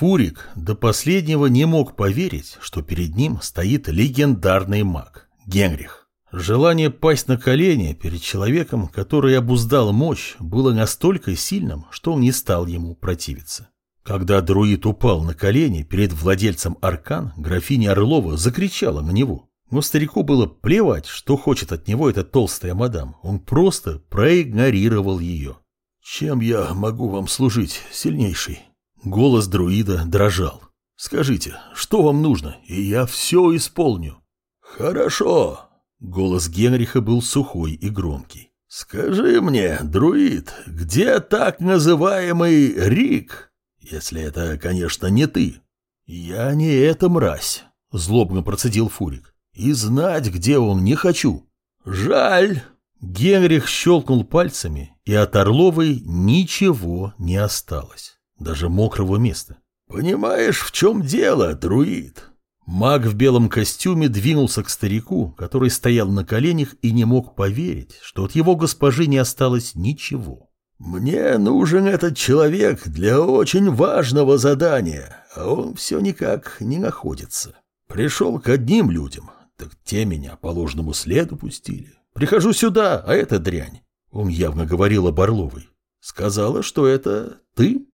Фурик до последнего не мог поверить, что перед ним стоит легендарный маг Генрих. Желание пасть на колени перед человеком, который обуздал мощь, было настолько сильным, что он не стал ему противиться. Когда друид упал на колени перед владельцем аркан, графиня Орлова закричала на него. Но старику было плевать, что хочет от него эта толстая мадам. Он просто проигнорировал ее. «Чем я могу вам служить, сильнейший?» Голос друида дрожал. «Скажите, что вам нужно, и я все исполню». «Хорошо». Голос Генриха был сухой и громкий. «Скажи мне, друид, где так называемый Рик?» Если это, конечно, не ты. Я не эта мразь, злобно процедил Фурик. И знать, где он, не хочу. Жаль. Генрих щелкнул пальцами, и от Орловой ничего не осталось. Даже мокрого места. Понимаешь, в чем дело, друид? Маг в белом костюме двинулся к старику, который стоял на коленях и не мог поверить, что от его госпожи не осталось ничего. «Мне нужен этот человек для очень важного задания, а он все никак не находится. Пришел к одним людям, так те меня по ложному следу пустили. Прихожу сюда, а это дрянь». Он явно говорил о Орловой. «Сказала, что это ты?»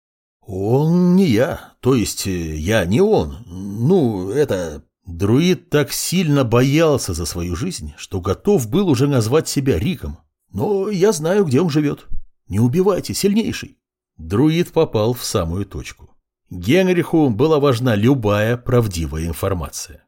«Он не я, то есть э, я не он. Ну, это...» Друид так сильно боялся за свою жизнь, что готов был уже назвать себя Риком. Но я знаю, где он живет. Не убивайте, сильнейший. Друид попал в самую точку. Генриху была важна любая правдивая информация.